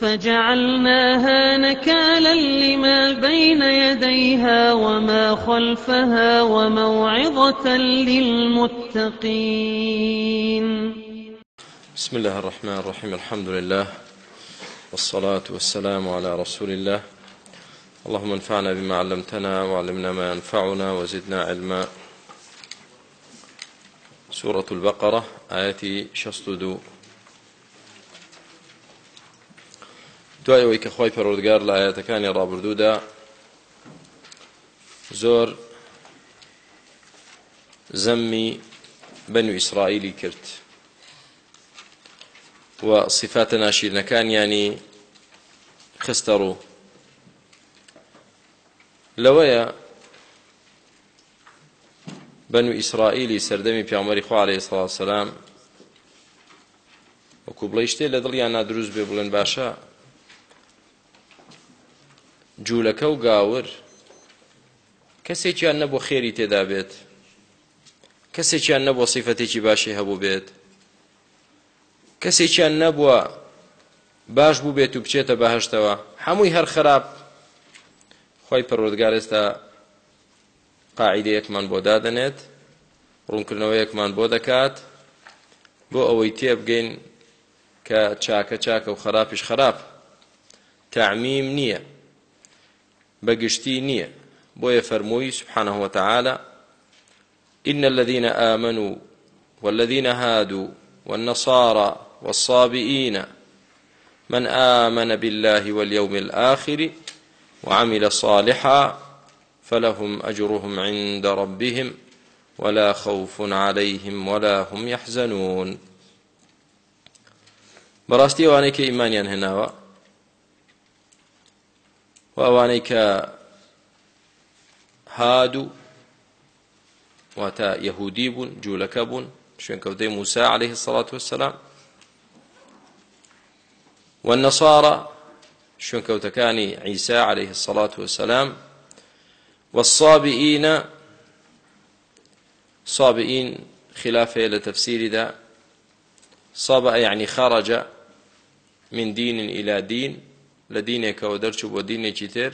فجعلناها نكالا لما بين يديها وما خلفها وموعظة للمتقين بسم الله الرحمن الرحيم الحمد لله والصلاة والسلام على رسول الله اللهم انفعنا بما علمتنا وعلمنا ما ينفعنا وزدنا علما سورة البقرة آياتي شصددو دوای ئەوەی کە خۆی پەرۆردگار لە ئاەتەکانی ڕابردوودا زۆر زەممی بەن و ئیسرائیلی کرد و صفاتە ناشیرنەکان ینی خستە ڕوو لەوەیە بەن و ئیسرائیلی سەردەمی پیامەری خوارێ سڵ سەسلام وەکو بڵی شتێ لە دڵیان نادروست بێ بڵێن باشە جوولەکە و گاور کەسێکیان نەبوو خێری تێدا بێت کەسێکیان نەبوو سیفەتێکی باشی هەبوو بێت کەسێکیان نەبووە باش بوو بێت و بچێتە بەهشتەوە هەمووی هەر خراپ خۆی پەرۆدگار ئێستا قاعیدەیەکمان بۆ دادەنێت ڕوونکردنەوەیەکمان بۆ دەکات بۆ ئەوەی تێبگەین کە چاکە چاکە و خراپیش خراپ تعمیم نییە بەگشتی نییە بۆیە فەرمووی سبحانه وتعالى إن الذين آمنوا والذين هادوا والنصارى والصابئين من آمن بالله واليوم الآخر وعمل صالحا فلهم أجرهم عند ربهم ولا خوف عليهم ولا هم يحزنون براستي وانا كإيمانيا هناوە و ئەوانەی کە هاد و واتە یەهودی بوون جوولەکە بوون شوێنکەوتەی موسا عليه الصلاة والسلام والنصارى شوێنکەوتەکانی عیسا عليه الصلاة والسلام والصابئين صابئين خلافه لتفسير ذا صاب يعني خرج من دين إلى دين لە دینێکەوە دەرچوو بۆ دینێکی تر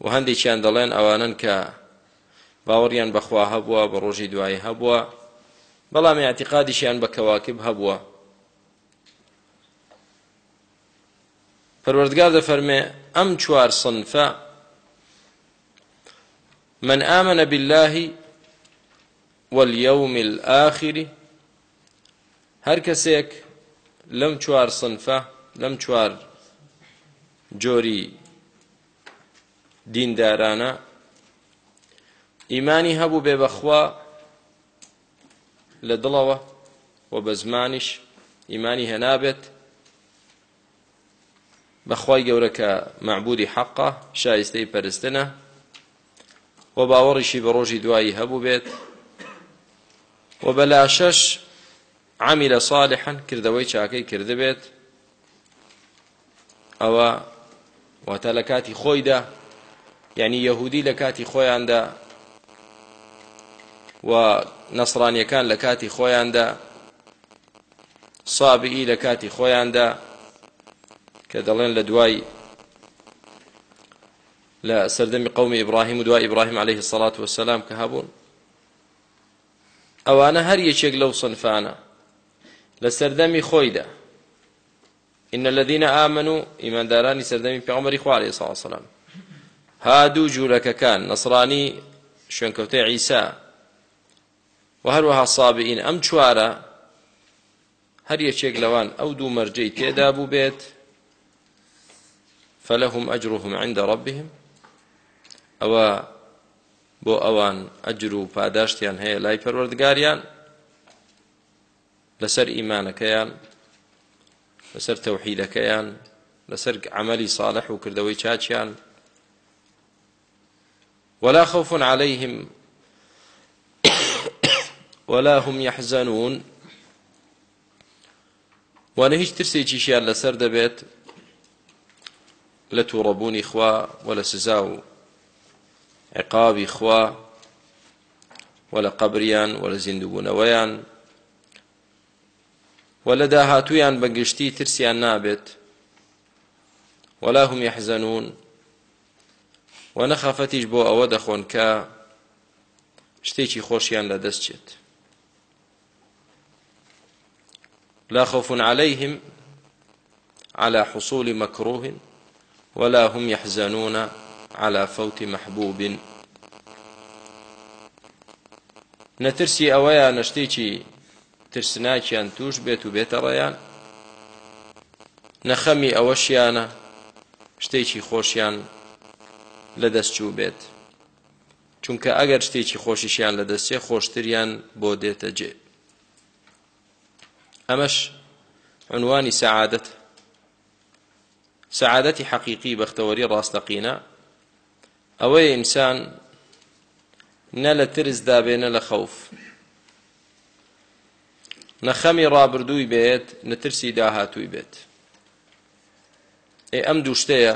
و هەندێکیان دەڵێن ئەوانن کە باوەڕیان بەخوا هەبووە بە ڕۆژی دوایی هەبووە بەڵام یاعتیقادیشیان بە کەواکب هەبووە پەروەردگار دەفەرمێ ئەم چوار سنفە من آمن بالله واليوم الآخر هەر کەسێک لەم چوار سنفە لەم چوار جۆری دیندارانە ئیمانی هەبوو بێ بەخوا لە دڵەوە و بە زمانیش ئیمانی هەنابێت بەخوای گەورە کە مەعبودی حەقا شایستەی پەرستنە و باوەڕیشی بە ڕۆژی دوایی هەبوو بێت و بەلا شەش عامی لە ساڵحەن کردەوەی چاکەی کردبێت ئەوە واتە لە کاتی خۆیدا یعنی یەهودی لە کاتی خۆیاندا و نەسرانیەکان لە کاتی خۆیاندا سابئی لە کاتی خۆیاندا کە دەڵێن لە دوای لە سەردەمی قومی ئیبراهیم و دوای ئیبراهیم عليه الصلاة والسلام کە هەبوون ئەوانە هەر یەکێک لەو سنفانە لە سەردەمی خۆیدا إن الذين آمنوا إيمان داراني سردمي في عمر إخواري صلى الله عليه وسلم هادو جولك كان نصراني شوان كوتي عيسى وهروها الصابئين أم جوارا هر يشيك لوان أو دو مرجي تيدابو بيت فلهم أجرهم عند ربهم أو بۆ ئەوان ئەجر و پاداشتیان هەیە لای پەروەردگاریان لەسەر ئیمانەکەیان لەسەر تەوحیدەکەیان لەسەر عملی صالح و کردەوەی چاچیان ولا خوف عليهم ولا هم يحزنون وانە هیچ ترسێکیشیان لەسەر دەبێت لە تووڕەبوونی خوا و لە سزا و عقابی خوا و لە قبریان و لە زیندوبوونەوەیان وە لە داهاتوویان بەگشتی ترسیان نابێت وەلا هم یحزەنون وە نەخافەتیش بۆ ئەوە دەخۆن کە شتێکی خۆشیان لەدەستچێت لا خوف عليهم على حصول مكروه ولا هم يحزنون على فوت محبوب نترسي أويا نشتيكي ترسناکیان توش بێت و بێتە ڕێیان نەخەمی ئەوەشیانە شتێکی خۆشیان لە دەستچوو بێت چونکە ئەگەر شتێکی خۆشیشیان لە دەستێ خۆشتریان بۆ دێتە جێ ئەمەش عنوانی سعادت سعادەتی حەقیقی بەختەوەری ڕاستەقینە ئەوەیە ئینسان نە لە ترس دابێنە لە خەوف نەخەمی ڕابردووی بێت نەترسی داهاتووی بێت ئێ ئەم دوو شتەیە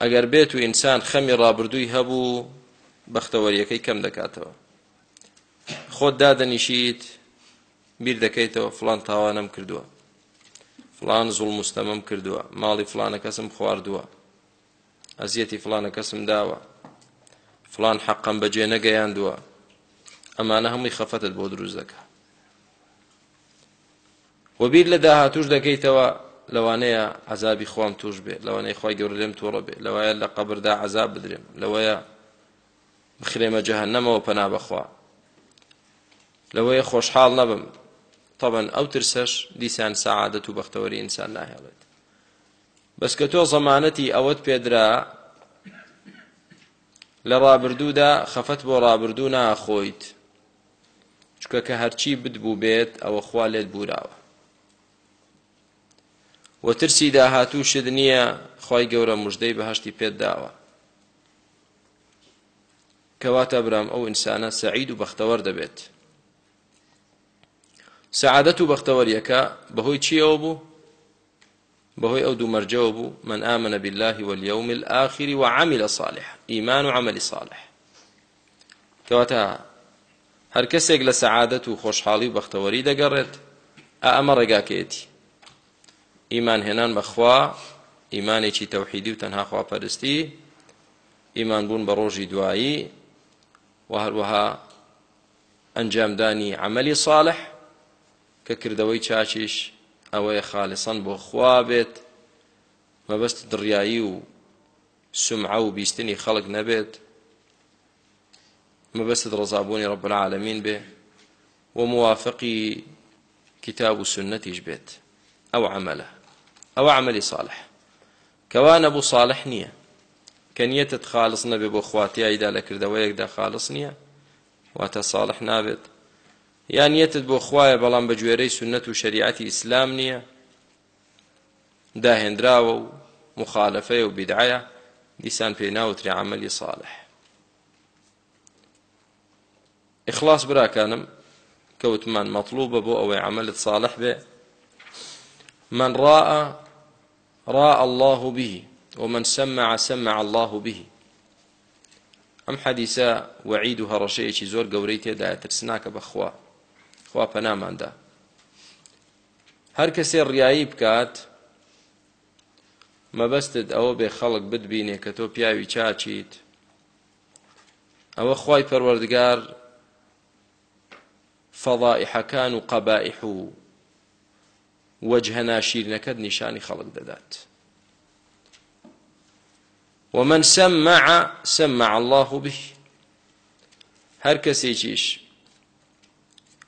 ئەگەر بێت و ئینسان خەمی ڕابردووی هەبوو بەختەوەریەکەی کەم دەکاتەوە خۆت دادەنیشیت بیر دەکەیتەوە فلان تاوانم کردووە فلان زوڵ مستەمەم کردووە ماڵی فلانە کەسم خواردووە ئەزیەتی فلانە کەسم داوە فلان حەقم بەجێ نەگەیاندووە ئەمانە هەمووی خەفەتت بۆ دروست دەکات و بیر لە داهاتوش دەکەیتەوە لەوانەیە عذابی خۆم توش بێت لەوانەیە خی گەور لێم تۆڕە بێت لەوەیە لە قبردا عذاب بدرێم لەوەیە بخرێمە جەهنەمەوە پەنا بەخوا لەوەیە خۆشحاڵ نەبم طبعا ئەو ترسەش دیسان سعادەت و بەختەوەری ئینسان ناهێڵێت بەس کە تۆ زەمانەتی ئەوەت پێدرا لە ڕابردوودا خەفەت بۆ ڕابردوو ناخۆیت چکە کە هەرچی بدبوو بێت ئەوە خوا لێت بوراوە و ترسی داهاتوو شت نییە خی گەورە مژدەی بەهشتی پێت داوە کەواتە برام ئەو ئینسانە سعید و بەختەوەەر دەبێت سعادەت و بەختەوەریەکە بەهۆی چیەوە بوو بەهۆی ئەو دوو مەرجەوە بوو من ئامنە بالله واليوم الآخر وعمل صالح ئیمان و عملی صالح کەواتە هەر کەسێک لە سعادەت و خۆشحاڵی و بەختەوەری دەگەڕێت ئەمە ڕێگاکەیەتی ئیمان هێنان بەخوا ئیمانێکی تەوحیدی و تەنها خواپەرستی ئیمان بوون بە ڕۆژی دوایی و هەروەها ئەنجامدانی عملی صالح کە کردەوەی چاچیش ئەوەیە خاالسان بۆ خوا بێت مەبەست دڕیایی و سمعە و بیستنی خەڵک نەبێت مەبەست ڕزابوونی رب العالمین بێ و موافقی کتاب و سنتیش بێت ئەو عمله ئەوە عملی ساڵح کەوان ئەبوو ساڵح نییە کە نیەتت خالص نەبێ بۆ خواتیایدا لە کردەوەیەکدا خالص نییە واتە ساڵح نابێت یان نیەتت بۆ خوایە بەڵام بە گوێرەی سنەت و شریعتی ئیسلام نییە داهێنراوە و مخالفەیە و بیدعایە دیسان پێی ناوتری عملی صالح ئیخلاص براکانم کەوتمان مەطلوبە بۆ ئەوەی عملت صالح بێ من ڕاءە راى الله به ومن سمع سمع الله به ئەم حەدیسە وعید و هەڕەشەیەکی زۆر گەورەی تێدایە ترسناکە بەخوا خوا پەناماندا هەر کەسێ ڕیایی بکات مەبەستت ئەوە بێ خەڵک بتبینێ کە تۆ پیاوی چاچیت ئەوە خی پەروەردگار فەضائحەکان و قەبائح و وەجهە ناشیرنەکەت نیشانی خەڵک دەدات ومن سمع سمع الله به هەر کەسێکیش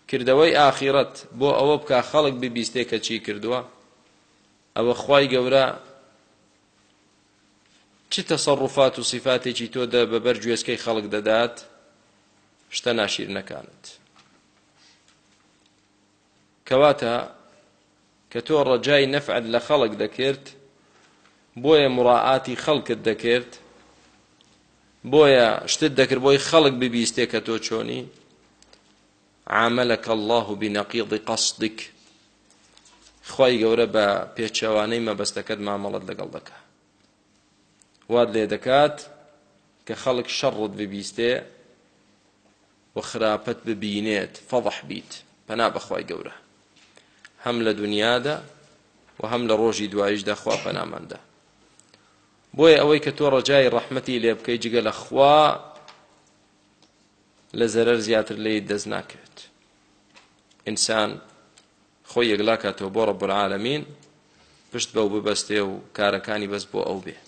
کردەوەی ئاخیرەت بۆ ئەوە بکە خەڵک ببیستێ کە چی کردووە ئەوە خی گەورە چ تەسەڕوفات و سیفاتێکی تۆدا بەبەر گوێزکەی خەڵک دەدات شتە ناشیرنەکانت کەواتە کە تۆ ڕەجای نەفعت لە خەڵک دەکرد بۆیە مڕعاتی خەڵکت دەکرد بۆیە شتت دەکرد بۆی خەڵک ببیستێ کە تۆ چۆنی عاملك الله بنقيض قصدك خی گەورە بە پێچەوانەی مەبەستەکەت مامەڵت لەگەڵ دەکە واد لێ دەکات کە خەڵک شەڕت ببیستێ و خراپەت ببینێت فەضح بیت پەنا بەخوای گەورە هەم لە دنیادا و هەم لە ڕۆژی دواییشدا خوا پەنامەندە بۆیە ئەوەی کە تۆ ڕەجای ڕەحمەتی لێ بکەی جگە لە خوا لە زەرەر زیاتر لێ دەست ناکرێت ئینسان خۆی یەکلا کاتەوە بۆ ڕەبوالعالەمین پشت بەو ببەستێ و کارەکانی بەست بۆ ئەو بێت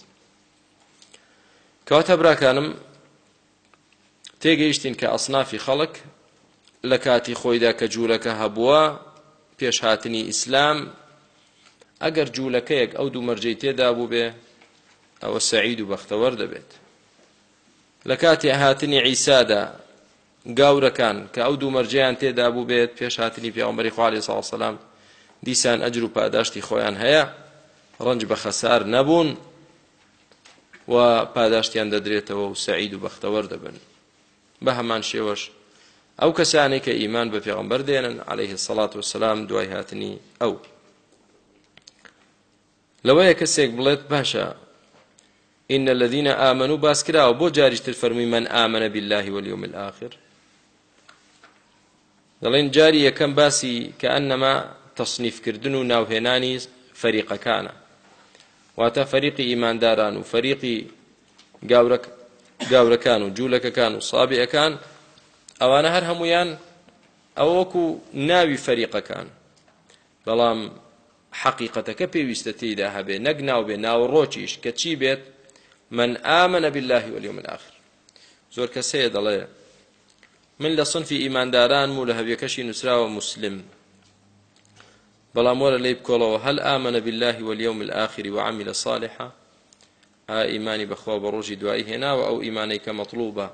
کەواتە براکانم تێگەیشتین کە ئەسنافی خەڵک لە کاتی خۆیدا کە جوولەکە هەبووە پێشهاتنی ئیسلام ئەگەر جوولەکەیەک ئەو دوو مەرجەی تێدا بوو بێ ئەوە سەعید و بەختەوەەر دەبێت لە کاتی هاتنی عیسادا گاورەکان کە ئەو دوو مەرجیان تێدا بوو بێت پێشهاتنی پیاوەمبەری خوالی ساڵسەلام دیسان ئەجر و پاداشتی خۆیان هەیە ڕنج بە خەسار نەبوون و پاداشتیان دەدرێتەوە و سەعید و بەختەوەەر دەبن بە هەمان شێوەش ئەو کەسانی کە ئیمان بە پێغمبەر دێنن عليه سەڵات و سلام دوای هاتنی ئەو لەوەیە کەسێک بڵێت باشە إن الذين آمنوا باسكرا وبو جاريش تفرمي من آمن بالله واليوم الآخر دڵێن جاری یەکەم باسی کە ئەنەما تەصنیفکردن و ناوهێنانی فەریقەکانە واتە فەریقی ئیمانداران و فەریقی گاورەکان و جوولەکەکان و سابیەکان ئەوانە هەر هەمویان ئەوەکو ناوی فەریقەکان بەڵام حقیقەتەکە پێویستە تێیدا هەبێ نەک ناو بێ ناوڕۆکیش کە چی بێت من ئامنە بالله واليوم الآخر زۆر کەسەیە دەڵێ من لە سنفی ئیمانداران و لە هەویەکەشی نووسراوە مسلم بەڵام وەرە لی بکۆڵەوە هەل ئامنە بالله واليوم الآخر وعمل صالحا ئا ئیمانی بەخوا بە ڕۆژی دوایی هێناوە ئەو ئیمانەی کە مەطلوبە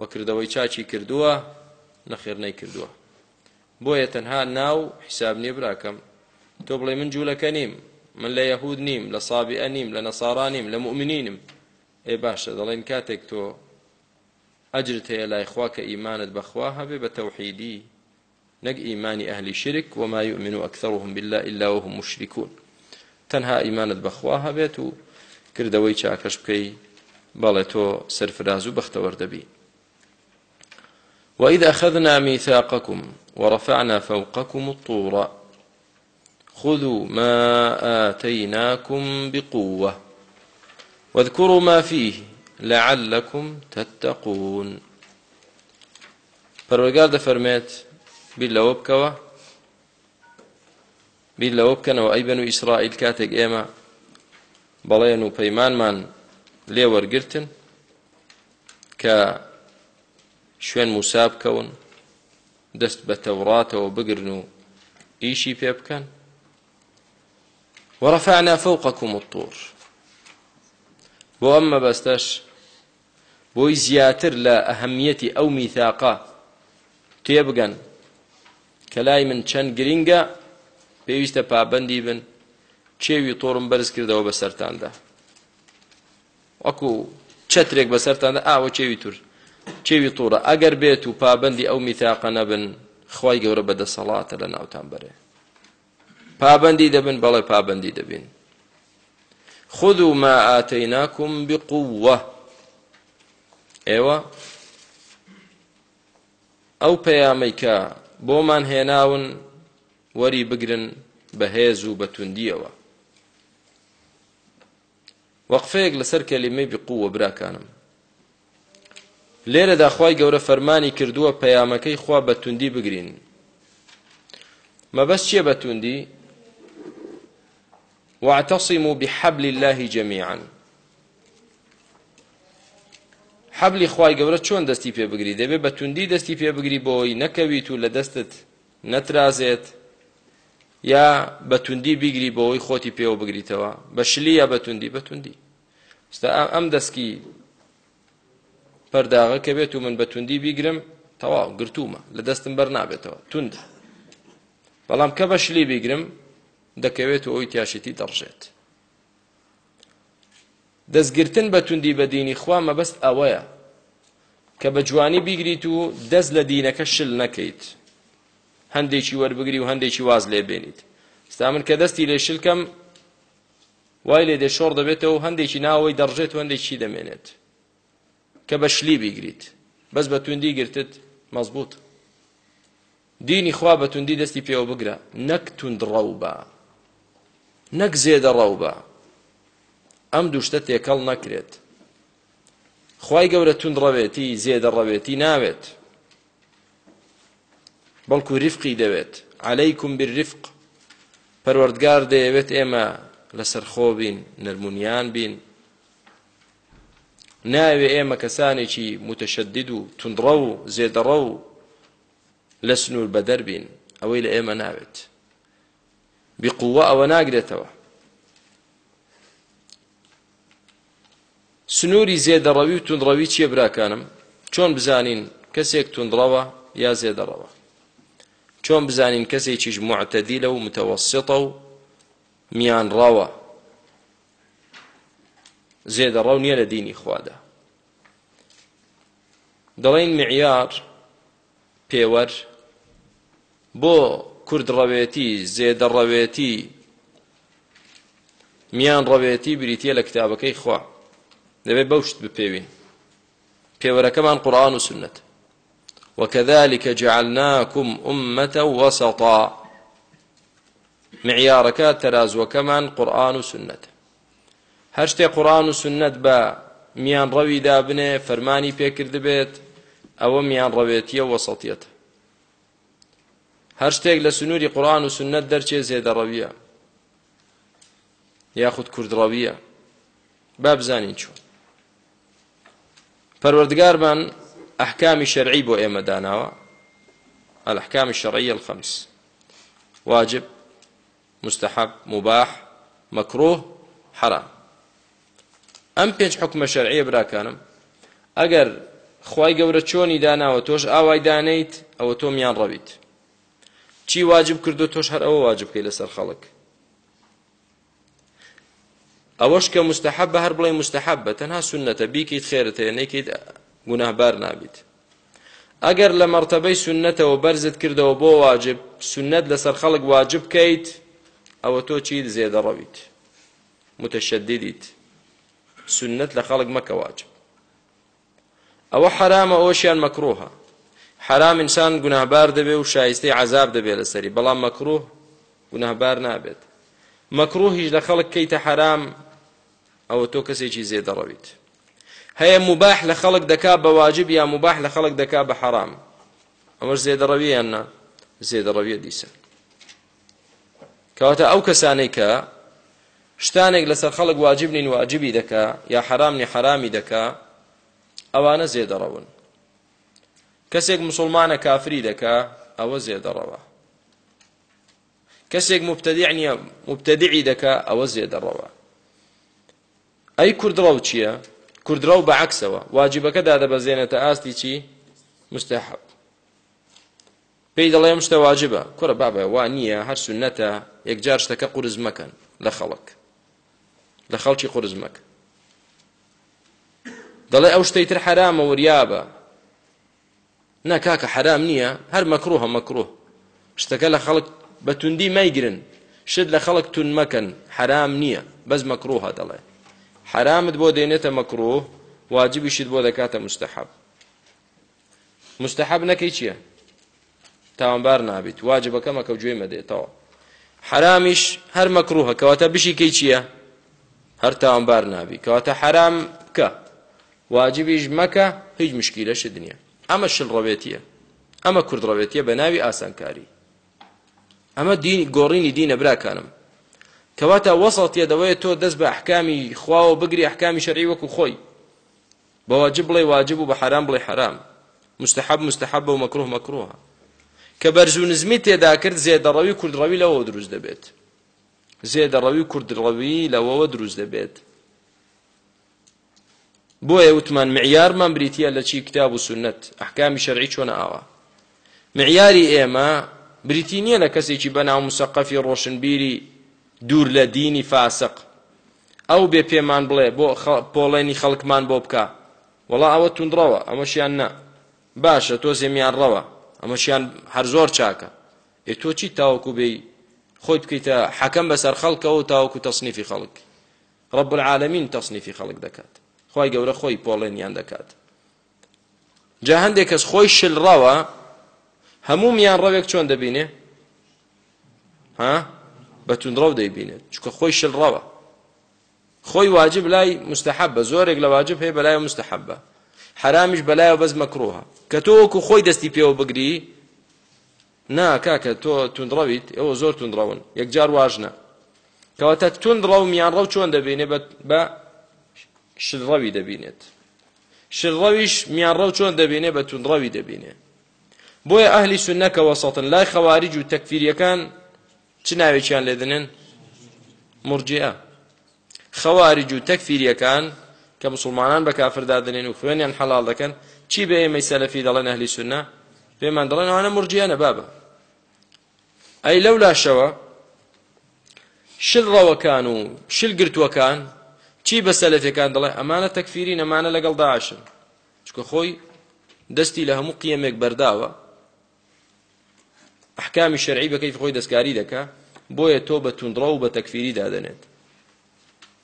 وەکردەوەی چاچی کردووە نەخێر نەیکردووە بۆیە تەنها ناو حیساب نیە براکەم تۆ بڵێ من جوولەکە نیم من لە یەهود نیم لە سابیە نیم لە نەسارا نیم لە مؤمنینم ئێ باشە دەڵێن کاتێک تۆ ئەجرت هەیە لای خوا کە ئیمانت بەخوا هەبێ بە تەوحیدی نەک ئیمانی ئەهلی شرک وما يؤمن أكثرهم بالله إلا وهم مشركون تەنها ئیمانت بەخوا هەبێت و کردەوەی چاکەش بکەی بەڵێ تۆ سەرفراز و بەختەوەردەبی وإذا أخذنا ميثاقكم ورفعنا فوقكم الطور خذوا ما آتيناكم بقوة واذكروا ما فيه لعلكم تتقون پەروەگار دەفەرمێت بیر لەوە بکەوە بیر لەوە بکەنەوە ئەی بن و ئیسرائیل کاتێک ئێمە بەڵێن و پەیمانمان لێ وەرگتن کە شوێن موسا بکەون دەست بە تەوڕاتەوە بگرن و ئیشی پێ بکەن وەڕەفعنا فەوقەکم الطور بۆ ئەم مەبەستەش بۆی زیاتر لە ئەهەمیەتی ئەو میثاقا تێبگەن کە لای من چەند گرینگە پێویستە پابندی بن چێوی تۆڕم بەرز کردەوە بە سەراندا وەکو چەترێک بە سەراندا ئاوە چێوی تور چێوی تووڕە ئەگەر بێت و پابندی ئەو میتاقە نەبن خی گەورە بەدە سەڵاتە لە ناوتان بەرێ پابندی دەبن بەڵێ پابندی دەبین خذوا ما آتيناكم بقوة ئێوە ئەو پەیامەی کە بۆمان هێناون وەری بگرن بە هێز و بەتوندیەوە وەقفەیەک لەسەر کەلیمەی بقووە براکانم لێرە داخوای گەورە فەرمانی کردووە پەیامەکەی خوا بەتوندی بگرین مەبەست چییە بەتوندی واعتصموا بحبل الله جميعا حبلی خوای گەورە چۆن دەستی پێ بگری دەبێت بەتوندی دەستی پێ بگری بۆی نەکەویت و لە دەستت نەترازێت یا بەتوندی بیگری بۆەوەی خۆتی پێوە بگریتەوە بەشلی یا بەتوندی بەتوندی ئەم دەستکی پەرداغە کە بێت و من بە توندی بیگرم تەواو گرتومە لە دەستم بەرنابێتەوە توندە بەڵام کە بە شلی بیگرم دەکەوێت و ئەوی تیاشێتی دەڕژێت دەستگرتن بە توندی بە دینی خوا مەبەست ئەوەیە کە بە جوانی بیگریت و دەست لە دینەکە شل نەکەیت هەندێکی وەربگری و هەندێکی واز لێ بێنیت ستا من کە دەستی لێ شلکەم وای لێ دێ شۆڕ دەبێتەوە هەندێکی ناوەی دەڕژێت و هەندێکی دەمێنێت کە بە شلی بیگریت بەس بە توندی گرتت مەزبوط دینی خوا بە توندی دەستی پێوە بگرە نەک تند ڕەو بە نەک زێدە ڕەو بە ئەم دووشتە تێکەڵ نەکرێت خی گەورە تون ڕەوێتی زێدە ڕەوێتی ناوێت بەڵکو ریفقی دەوێت عەلەیکم بالرفق پەروەردگار دەیەوێت ئێمە لەسەر خۆ بین نەرمونیان بین ناوێ ئێمە کەسانێکی متەشدد و تندڕە و زێدەڕە و لە سنوور بە دەربین ئەوەی لە ئێمە ناوێت بقووە ئەوە ناگرێتەوە سنووری زێدەڕەوی و تندڕەوی چیە براکانم چۆن بزانین کەسێک تندڕەوە یا زێدەڕەوە چۆن بزانین کەسێکیش معتەدی لە و متەوەسیتە و میان ڕەوە زێدەڕەو نییە لە دینی خوادا دەڵین معیار پێوەەر بۆ کوردڕەوێتی زێدەڕەوێتی میان ڕەوێتی بریتە لە کتابەکەی خوا دەبێت بەوشت بپێوین پێوەرەکەمان قورآن و سنت وكذلك جعلناكم أمة وسطا معيارك ترازوكمان قرآن وسنة هەر شتێ قورآن و سنت بە میان ڕەویدا بنێ فەرمانی پێکرد بێت ئەوە میان ڕەوێتیە وەسەڵتیەتە هەر شتێک لە سنووری قورآن و سنت دەرچێ زێدەڕەویە یاخود کوردڕەویە با بزانین چۆن پەروەردگارمان ئەحکامی شەرعی بۆ ئێمە داناوە الأحكام الشرعية الخمس واجب مستحب مباح مكروه حرام ئەم پێنج حکمە شەرعیە براکانم ئەگەر خی گەورە چۆنی داناوە تۆش ئاوای دانیت ئەوە تۆ میان ڕەویت چی واجب کردو تۆش هەر ئەوە واجب بکەی لەسەر خەڵک ئەوەش کە مستحب بە هەر بڵێ مستحب بە تەنها سنەتە بیکەیت خێرت هەیە نەیکەیت گوناهبار نابیت ئەگەر لە مەرتەبەی سنەتەوە بەرزت کردەوە بۆ واجب سنەت لەسەر خەڵک واجب بکەیت ئەوە تۆ چیت زێدەڕەویت متەشەدیدیت سنت لە خەڵک مەکەواج ئەوە حرامە ئەوەشیان مەکرۆها حرام ئینسان گوناهبار دەبێ و شایستەی عذاب دەبێت لەسەری بەڵام مەکرۆه گوناهبار نابێت مەکرۆ هیچ لە خەڵک کەیتە حرام ئەوە تۆ کەسێکی زێدەڕەویت هەیە مباح لە خەڵک دەکا بە واجب یا مباح لە خەڵک دەکا بە حرام ئەمەش زێدەڕەوییان نا زێدەڕەویە دیسە کەواتە ئەو کەسانەی کە شتانێک لەسەر خەڵک واجب نین واجبی دەکا یا حرامنی حرامی دەکا ئەوانە زێدەڕەون کەسێک مسلمانە کافری دەکا ئەوە زێدەڕەوە کەسێک مبتدیع نیە مبتدیعی دەکا ئەوە زێدەڕەوە ئەی کوردڕەو چییە کوردڕەو بەعکسەوە واجبەکە دادەبەزێنێتە ئاستی چی مستحب پێی دەڵێم شتە واجبە کوڕە بابە وا نییە هەر سنەتە یەکجار شتەکە قورز مەکەن لە خەڵک لە خەڵکی قورزمەک دەڵێ ئەو شتەی تر حرامە وریابە نا کاکە حرام نییە هەر مەکرۆهە مەکرۆه شتەکە لە خەڵک بە توندی مەیگرن شت لە خەڵک تون مەکەن حرام نییە بەس مەکرۆها دەڵێ حرامت بۆ دێنێتە مەکرۆه واجبیشت بۆ دەکاتە مستحب مستحب نەکەی چییە تاوانبار نابیت واجبەکە مەکە گوێ مەدێتەوە حرامیش هەر مەکرۆهە کەواتە بشی کەی چییە هەر تاوانبار نابی کەواتە حرام بکە واجبیش مەکە هیچ مشکیلەشە دنیا ئەمە شل ڕەوێتیە ئەمە کورد ڕەوێتیە بە ناوی ئاسانکاری ئەمە دینی گۆڕینی دینە براکانم کەواتە وەسەڵتیە دەوەیە تۆ دەست بە ئەحکامی خواوە بگری ئەحکامی شەرعی وەکو خۆی بە واجب بڵێ واجب و بە حرام بڵێ حرام مستحب مستحب و مەکرۆه مەکرۆها کە بەرزوو نزمی تێدا کرد زێدەڕەوی کوردڕەوی لەوە دروست دەبێت زێدەڕەوی کوردڕەوی لەوەوە دروست دەبێت بۆیە وتمان معیارمان بریتە لە چی کتاب و سنت ئەحکامی شەرعی چۆنە ئاوە معیاری ئێمە بریتی نییە لە کەسێکی بەناو مسەقەفی ڕۆشنبیری دوور لە دینی فاسق ئەو بێ پێمان بڵێ بۆ پۆڵێنی خەڵکمان بۆ بکە وڵا ئەوە تونندڕەوە ئەمەشیان نە باشە تۆ زێمیان ڕەوە ئەمەشیان هەر زۆر چاکە ئێ تۆ چی تاوەکو بێی خۆی بکەیتە حەکەم بەسەر خەڵکەوە تاوەکو تەصنیفی خەڵک ڕب العالمین تەصنیفی خەڵک دەکات خی گەورە خۆی پۆڵێنیان دەکات جا هەندێک کەس خۆی شلڕەوە هەمومیان ڕەوێک چۆن دەبینێ ها بە تونڕەو دەیبینێت چکە خۆی شلڕەوە خۆی واجب لای مستحب بە زۆرێک لە واجب هەیە بەلای مستحبە حرامیش بەلایە بەز مەکرۆها کە تۆ وەکو خۆی دەستی پێوە بگری نا کاکە تۆ تونندڕەویت ئەوە زۆر تونندڕەون یەکجار واژنە کەواتە تونندڕە و میان ڕەو چۆن دەبینێ بە شڕەوی دەبینێت شڕەویش میان ڕەو چۆن دەبینێ بە تونندڕەوی دەبینێ بۆیە ئەهلی سونەکە وەسەتن لای خەواریج و تەکفیریەکان چ ناوێکیان لێدنن مرجە خەواریج و تەکفیریەکان کە مسلمانان بە کافردادنێن و خوێنیان حەڵال دەکەن چی بە ئێمەی سەلەفی دەڵێن ئەهلی سونە پێمان دەڵێن ئەوانە مرجیانە بابە ئەی لەو لاشەوە شلڕەوەکان و شل گرتوەکان چی بە سەلەفەکان دەڵێ ئەمانە تەکفیری نەمانە لەگەڵ داعشن چکە خۆی دەستی لە هەموو قیەمێک بەرداوە ئەحکامی شەرعی بەکەی خۆی دەستکاری دەکا بۆیە تۆ بە توندڕە و بە تەکفیری دادەنێت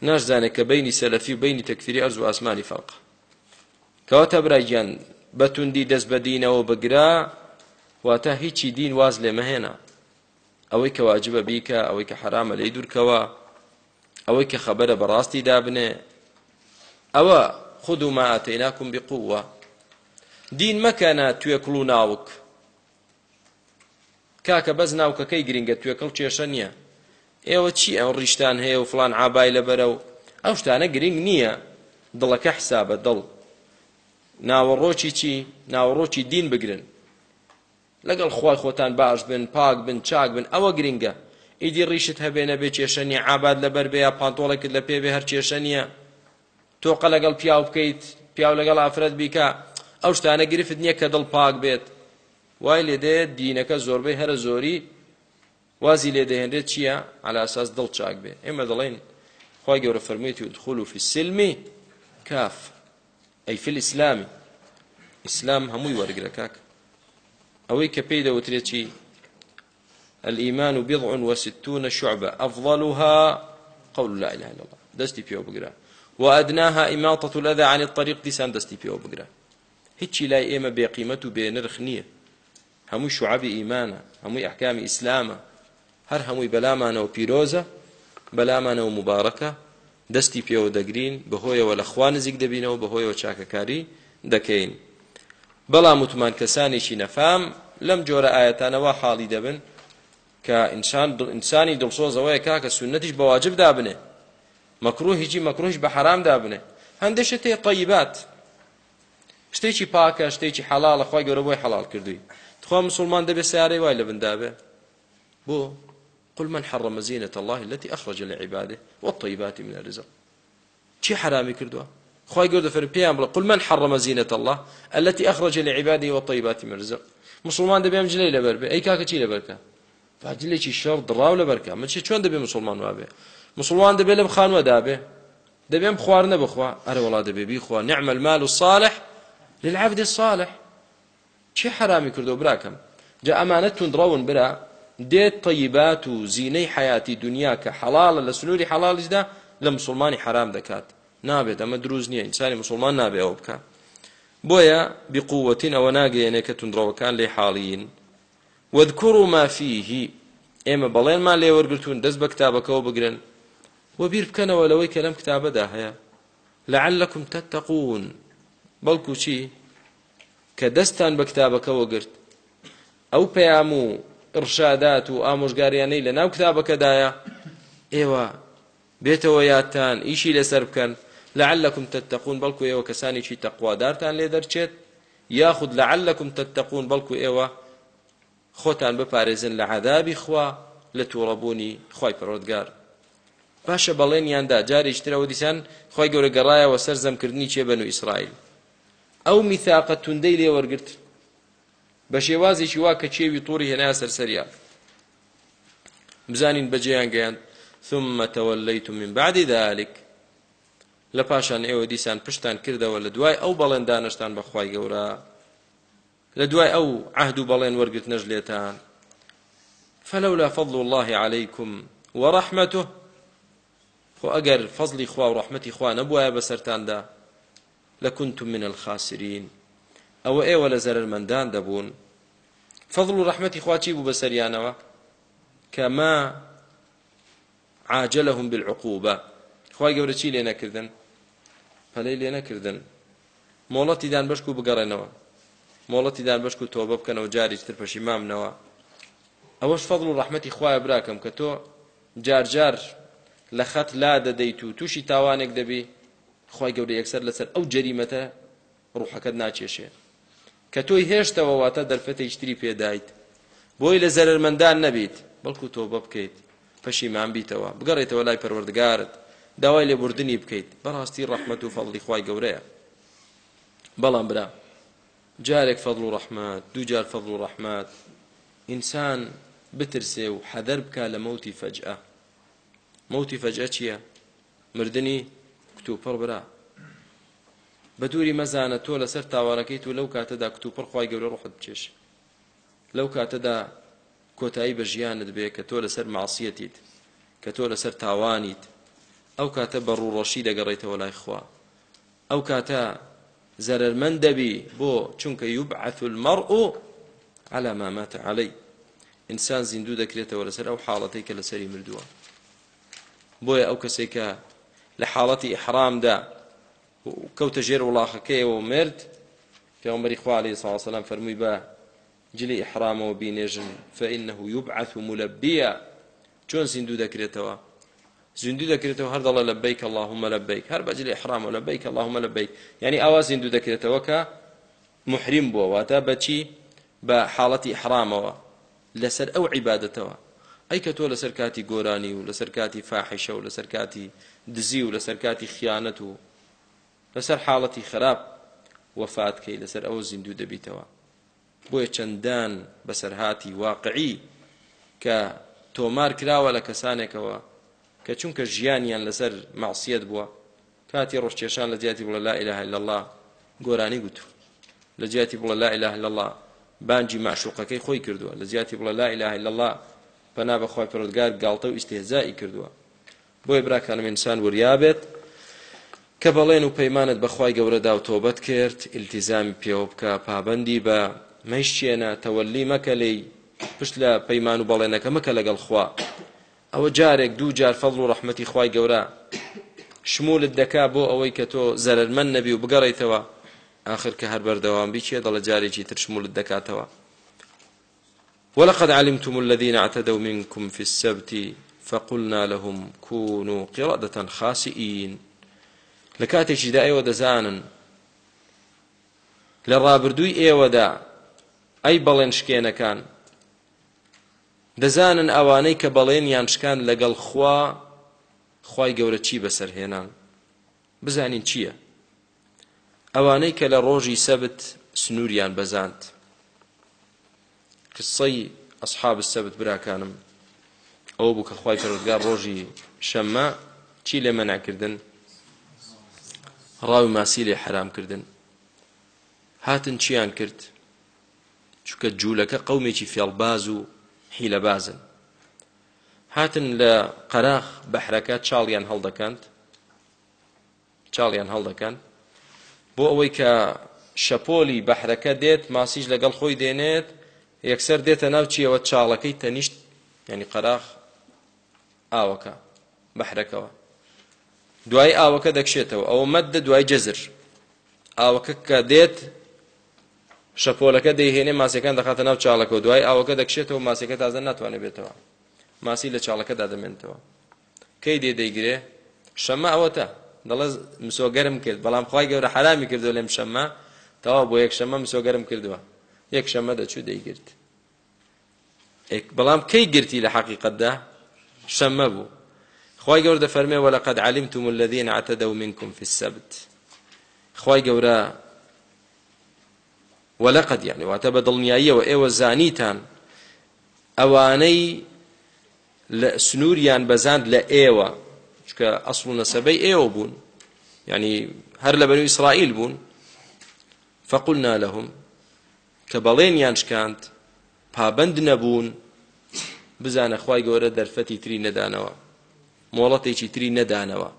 ناشزانێت کە بینی سەلەفی و بینی تەکفیری ئەرز و ئاسمانی فەڵقە کەواتە برایگیان بە توندی دەست بە دینەوە بگرا واتە هیچی دین واز لێ مەهێنا ئەوەی کە واجبە بیکە ئەوەی کە حرامە لی دوورکەوە ئەوەی کە خەبەرە بەڕاستی دابنێ ئەوە خود و ماتەیناکم بقووە دین مەکەنە توێکڵ و ناوک کاکە بەز ناوکەکەی گرنگە توێکەڵ کێشە نییە ئێوە چی ئەو ڕیشتان هەیە و فلان عابای لەبەرە و ئەو شتانە گرنگ نییە دڵەکە حسابە دڵ ناوەڕۆکی چی ناوەڕۆکی دین بگرن لەگەڵ خی خۆتان باش بن پاک بن چاک بن ئەوە گرنگە ئیدی ڕیشت هەبێنە بێ کێشەنی عباد لەبەر بێ یا پانتۆڵێکت لە پێ بێ هەر کێشە نییە تۆقە لەگەڵ پیاو بکەیت پیاو لەگەڵ ئافرەت بیکە ئەو شتانە گرفت نییە کە دڵ پاک بێت وای لێ دێت دینەکە زۆربەی هەرە زۆری وازی لێ دەهێنرێت چییە على ئاساس دڵ چاک بێ ئێمە دەڵێن خی گەورە فەرمیێتی و دخول و فی سلمی کاف ئەی فیل ئیسلامی ئیسلام هەمووی وەرگرە کاک ئەوەی کە پێی دەوترێتی الإيمان بضع وستون شعبة أفضلها قول لا إله إلا الله دستي بيو بقرا وأدناها إماطة الأذى عن الطريق ديسان دستي بيو بقرا هیچی لای ئێمە بێقیمەت و بێنرخ نییە هەمووی شعبی ئیمانە هەمووی ئەحکامی ئیسلامە هەر هەمووی بەلامانەوە پیرۆزە بەلامانەوە مبارەکە دەستی پێوە دەگرین بەهۆیەوە لە خوا نزیک دەبینەوە بەهۆیەوە چاکەکاری دەکەین بەڵام وتمان کەسانێکی نەفام لەم جۆرە ئاەتانەوە حاڵی دەبن کە ئینسان ئینسانی دڵسۆزەوەی کاکە سونەتیش بەواجب دابنێ مەکرۆ هیچی مەکرۆش بە حرام دابنێ هەندێشە تێ قەیبات شتێکی پاکە شتێکی حەڵا لەخوای گەورە بۆی حەڵال کردووی تخوا مسلمان دەبێ سیارەی وای لە بندابێ بۆ قل من حرم زينة الله التي أخرج لعباده والطيبات من الرزق چی حرامی کردووە خی گەوردە فەر پێیان بڵ قل من حرم زينة الله التي أخرج لعباده والطيبات من الرزق مسلمان دەبێم جلەی لەبەر بێ ئەی کاکە چی لەبەرکە فاجلێکی شەڕ دراو لەبەرکە من چی چۆن دەبێ مسلمان وابێ مسلمان دەبێت لەم خانوە دابێ دەبێم خواردنە بخوا ئەرە وڵات دەبێ بیخوا نعمل مال صالح للعبد الصالح چی حرامی کردو براکەم جا ئەمانە تونندڕون برا دێت طیبات و زینەی حیاتی دنیا کە حەڵالە لە سنووری حەڵالیشدا لە مسلمانی حرام دەکات نابێت ئەمە دروست نییە ئینسانی مسلمان نابێ ئەو بکە بۆیە بقووەتین ئەوە ناگەیەنێ کە تونندڕەوەکان لێ حاڵین وەدکوڕ و مافیهی ئێمە بەڵێنمان لێ وەرگتون دەست بە کتابەکەەوە بگرن وە بیر بکەنەوە لەوەی کە لەم کتابەدا هەیە لەعلەکم تەتەقون بەڵکو چی کە دەستان بە کتابەکەەوە گرت ئەو پەیام و ڕشادات و ئامۆژگاریانەی لە ناو کتابەکەدایە ئێوە بێتەوە یادتان ئیشی لەسەر بکەن لعلكم تتقون بەڵکو ئێوە کەسانێکی تەقوادارتان لێ دەرچێت یاخود لعلكم تتقون بەڵکو ئێوە خۆتان بپارێزن لە عذابی خوا لە تووڕەبوونی خی پەرۆدگار باشە بەڵێنیاندا جارێکترەوە دیسان خی گەورە گەڕایەوە سەر زەمکردنی چێبەن و ئیسرائیل ئەو میثاقە توندەی لێوەرگرت بە شێوازێکی وا کە چێوی تووری هێنای سەرسەریە بزانین بەجێیان گەیان ثم تەوەلەیتم من بعدی ذلك لە پاشان ئێوە دیسان پشتان کردەوە لە دوای ئەو بەڵێندانشتان بەخوای گەورە لە دوای ئەو عهد و بەڵێن وەرگرت نەژ لێتان فلولا فضل الله عليكم ورحمته خو ئەگەر فضلی خوا و ڕحمەتی خوا نەبووایە بەسەرتاندا لەکنتم من الخاسرین ئەوە ئێوە لە زەرمەندان دەبوون فضل و ڕحمەتی خواچی بوو بەسەریانەوە کەما عاجلهم بالعقوبة خوای گەورە چی لێ نەکردن پەلەی لێ نەکردن مۆڵەتیدان بەشک و بگەڕێنەوە مۆڵەتیدان بەشک و تۆبە بکەنەوە جاریتر پەشی مامنەوە ئەوەش فەضل و ڕحمەتی خوایە براکەم کە تۆ جارجار لە خەت لا دەدەیت و تووشی تاوانێک دەبی خی گەورە یەکسەر لەسەر ئەو جەریمەتە ڕوحەکەت ناچێشێت کە تۆی هێشتەوە واتە دەرفەتی شتری پێدایت بۆی لە زەرمەندان نەبیت بەڵکو تۆ بە بکەیت پەشیمان بیتەوە بگەڕێتەوە لای پەروەردگارت داوای لێبوردنی بکەیت بەڕاستی ڕەحمەت و فەڵی خی گەورەیە بەڵام برا جارێک فەضل و ڕەحمەت دووجار فەضل و ڕەحمەت ئینسان بترسێ و حەدەر بکە لە مەوتی فەجئە مەوتی فەجئە چییە؟ مردنی کتوپەڕ برا بە دووری مەزانە تۆ لەسەر تاوانەکەیت و لەو کاتەدا کتوپڕ خی گەورە ڕخت بچێش لەو کاتەدا کۆتایی بە ژیانت بێ کە تۆ لەسەر ماسیەتیت کە تۆ لەسەر تاوانیت ئەو کاتە بە ڕوڕۆشی دەگەڕێتەوە لای خوا ئەو کاتە زەرمەند دەبی بۆ چونکە یوب عثل مەڕ و على ما مات عليه ئینسان زیندوو دەکرێتەوە لەسەر ئەو حاڵەتی کە لەسەری مردووە بۆیە ئەو کەسێک کە لە حاڵەتی ئحرامدا کەوتە ژێر وڵاخەکەیەوە مرد پێمەری خوالی ساسەلام فەرمووی بە جلی حرامەوە بینێژن فەئینەه یوبعث و مولەبیە چۆن زیندوو دەکرێتەوە زیندوو دەکرێتەوە هەردەڵە لە بیک اللهمە لە بیک هەر بە جلی حرامەوە لە بیک اللهمە لە بیک یعنی ئاوا زیندوو دەکرێتەوە کە محریم بووە واتە بەچی بە حاڵەتی حرامەوە لەسەر ئەو عیبادەتەوە ئەی کە تۆ لە سەرکاتی گۆرانی و لە سەرکاتی فاحشە و لە سەرکاتی دزی و لە سەرکاتی خیانەت و لەسەر حاڵەتی خراپ وەفاتکەی لەسەر ئەوە زیندوو دەبیتەوە بۆیە چەندان بەسەرهاتی واقعی کە تۆمار کراوە لە کەسانێکەوە کە چونکە ژیانیان لەسەر معسیەت بووە کاتی ڕۆژکێشان لە جیاتی بڵە لا إله إلا الله گۆرانی گوتو لە جیاتی بڵە لا إله إلا الله بانجی معشوقەکەی خۆی کردووە لە جیاتی بڵە لا إله إلا الله پەنا بەخوای پرۆدگار گاڵتە و ئیسێزایی کردووە بۆی براکانم ئینسان وریابێت کە بەڵێن و پەیمانت بەخوای گەورەدا و تۆبەت کرد ئیلتیزامی پێوە بکە پابندی بە مەشتێنە تەوەلی مەکە لی پشت لە پەیمان و بەڵێنەکە مەکە لەگەڵ خوا ئەوە جارێک دوو جار فەڵ و ڕەحمەتی خوای گەورە شمولت دەکا بۆ ئەوەی کە تۆ زەرمەن نەبی و بگەڕیتەوە آخر کە هەر بەردەوام بیچێ دەڵە جارێکی تر شمولت دەکاتەوە ولقد علمتم الذين اعتدوا منكم في السبت فقلنا لهم كونوا قردة خاسئين لە کاتێکیدا ئێوە دەزانن لە ڕابردووی ئێوەدا ئەی بەڵێن شکێنەکان دەزانن ئەوانەی کە بەڵێن یان شکان لەگەڵ خوا خی گەورە چی بەسەرهێنان بزانین چییە ئەوانەی کە لە ڕۆژی سەبت سنووریان بەزانت قسەی ئەسحاب سەبت براکانم ئەوە بوو کە خی پەرودگار ڕۆژی شەممە چی لێ مەناکردن ڕاوی ماسی لێ حرامکردن هاتن چیان کرد چونکە جوولەکە قومێکی فێڵباز و حیلەبازن هاتن لە قەراخ بەحرەکە چاڵیان هەڵدەکاند چاڵیان هەڵدەکەن بۆ ئەوەی کە شەپۆلی بەحرەکە دێت ماسیش لەگەڵ خۆی دێنێت یەکسەر دێتە ناو چیەوە چاڵەکەی تەنیشت ینی قەراخ ئاوەکە بەحرەکەەوە دوای ئاوەکە دەکشێتەوە ئەوە مەدە دوای جەزر ئاوەکە کە دێت شەپۆلەکە دەیهێنێ ماسیەکان دەخاتە ناو چاڵەکەەوە دوای ئاوەکە دەکشێتەوە ماسیەکە تازە ناتوانێت بێتەوە ماسی لە چاڵەکەدا دەمێنێتەوە کەی دێ دەیگرێ شەمە ئەوەتە دەڵێ مسۆگەرم کرد بەڵام خی گەورە حرامی کردو لێم شەمە تەوا بۆ یەک شەمە مسۆگەرم کردووە یەک شەمە دەچوو دەیگرت بەڵام کەی گرتی لە حقیقەتدا شەمە بوو خی گەوردە فەرمێوە لە قەد علیمتم الذین عتەدەو منکم في السبت خی گەورە وەلقد یعنی واتە بە دڵنیاییەوە ئێوە زانیتان ئەوانەی سنووریان بەزاند لە ئێوە چکە ئەسڵ نەسەبەی ئێوە بوون ینی هەر لە بەنووی ئیسرائیل بوون فەقلنا لەهم کە بەڵێنیان شکاند پابند نەبوون بزانە خی گەورە دەرفەتی تری نەدانەوە مۆڵەتێکی تری نەدانەوە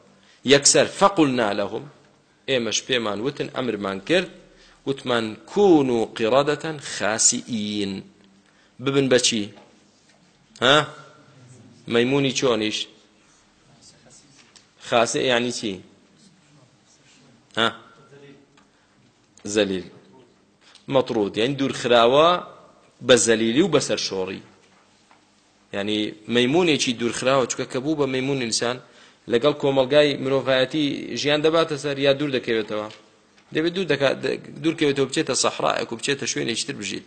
یەکسەر فەقلنا لەهم ئێمەش پێمان وتن ئەمرمان کرد وتمان کون و قڕادەتەن خاسیئین ببن بەچی ها مەمونی چۆنیش خاسی یعنی چی ها زەلیل مەطرود یعنی دوورخراوە بە زەلیلی و بەسەر شۆڕی ینی مەمونێکی دوورخراوە چکە کە بوو بە مەمون ئینسان لەگەڵ کۆمەلگای مرۆڤایەتی ژیان دەباتە سەر یا دوور دەکەوێتەوە دەبێت دوور دوورکەوێتەوە بچێتە سەحراەک و بچێتە شوێنێکی تر بژیت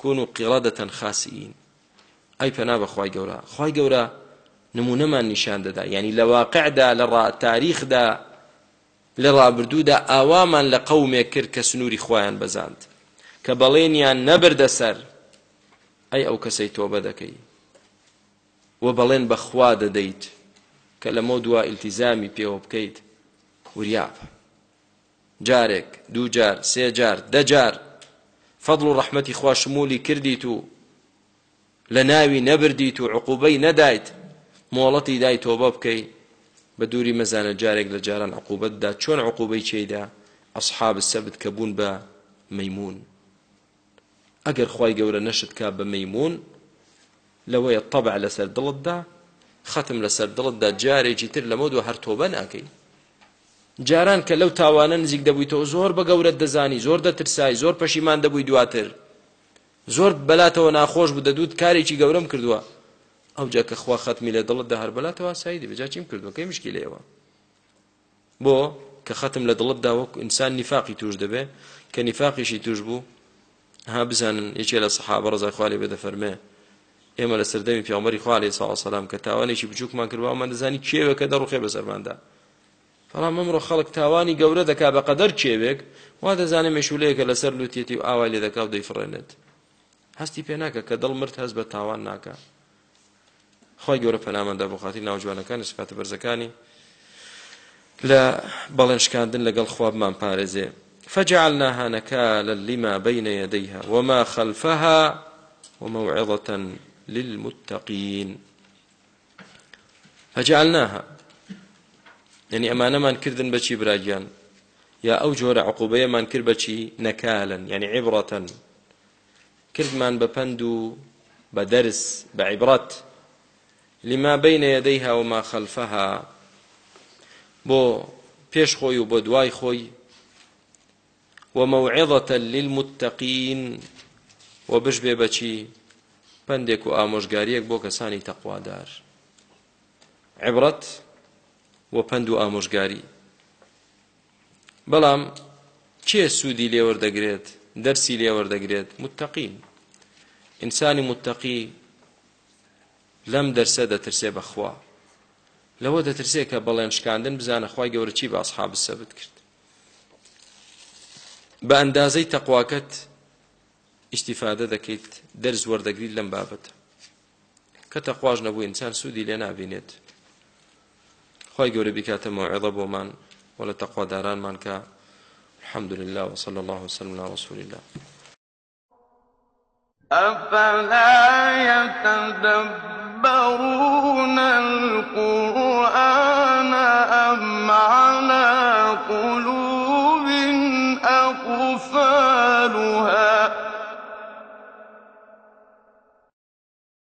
کۆن و قیڵادەتەن خاسیین ئەی پەنا بەخوای گەورە خی گەورە نمونەمان نیشان دەدا ینی لە واقعدا لە تاریخدا لە ڕابردوودا ئاوامان لە قەومێک کرد کە سنووری خۆیان بەزاند کە بەڵێنیان نەبردەسەر ئەی ئەو کەسەی تۆبە دەکەی و بەڵێن بەخوا دەدەیت کە لە مۆ دووە ئیلتیزامی پێوە بکەیت وریاب جارێک دوو جار سێ جار دەجار فەضل و ڕەحمەتی خوا شمولی کردیت و لە ناوی نەبردیت و عقوبەی نەدایت مۆڵەتی دای تۆبە بکەیت بە دووری مەزانە جارێک لە جاران عقوبەتدا چۆن عقوبەی چێدا ئەسحاب سەبت کە بوون بە مەمون ئەگەر خی گەورە نەشت کا بە مەمون لەوەیە تەبع لەسەر دڵتدا ختم لەسەر دڵتدا جارێکی تر لەمە دو هەر تۆبە ناکەی جاران کە لەو تاوانە نزیک دەبوویتەوە زۆر بە گەورەت دەزانی زۆر دەترسای زۆر پەشیمان دەبووی دواتر زۆر بەلاتەوە ناخۆش بوو دەدوت کارێکی گەورەم کردووە ئەوجا کە خوا ختمی لە دڵت دە هەر بەلاتەوە سایدی بەجا چیم کردوەکەی مشکلەوە بۆ کە ختم لە دڵتدا وەک ئینسان نیفاقی توش دەبێ کە نیفاقیشی توش بوو ها بزانن یەکێ لە سەحابە ڕزای خوالی بێدەفەرمێ ئێمە لە سەردەمی پیامەری خوالی ساوەسەلام کە تاوانێکی بچووکمان کردوە من دەزانی کێوێکە دەڕوخێ بەسەرماندا فەڵام ئەمڕۆ خەڵک تاوانی گەورە دەکا بە قەدەر کێوێک وا دەزانێت مێشولەیەکە لەسەر لوتێتی و ئاوای لێ دەکا و دەیفڕێنێت هەستی پێ ناکە کە دڵ مرد هەست بە تاوان ناکە خی گەورە پەنامەدا بۆ خاتی ناوجوانەکان سپاتە بەرزەکانی لە بەڵێنشکاندن لەگەڵ خوابمان پارێزێ فجعلناها نكالا لما بين يديها وما خلفها وموعظة للمتقين فجعلناها يعني أمانة من كردن بشي براجيان يا أو جور عقوبية من كرد بشي نكالا يعني عبرة كرد من ببندو بدرس بعبرات لما بين يديها وما خلفها بو بيش خوي وبو دواي خوي وموعظة للمتقين وبش بيبتشي پندێک و ئامۆژگاریەک بۆ کەسانی تەقوادار عبرەت و پند و ئامۆژگاری بەڵام کێ سوودی لێوەردەگرێت دەرسی لێوەردەگرێت متتەقین ئینسانی متتەقی لەم دەرسە دەترسێ بەخوا لەوە دەترسێ کە بەڵێن شکاندن بزانە خی گەورە چی بە ئاسحاب سەبت کرد بە ئەندازەی تەقواکەت ئیسیفادە دەکەیت دەرز وەردەگریت لەم بابەت کە تەخواش نەبوو ئینسان سوودی لێ نابینێت خی گەورە بیکاتە مەوعێڵە بۆمان و لە تەخوادارانمان کە الحمد لله وصلى الله وسلم على رسول الله أفلا يتدبرون القرآن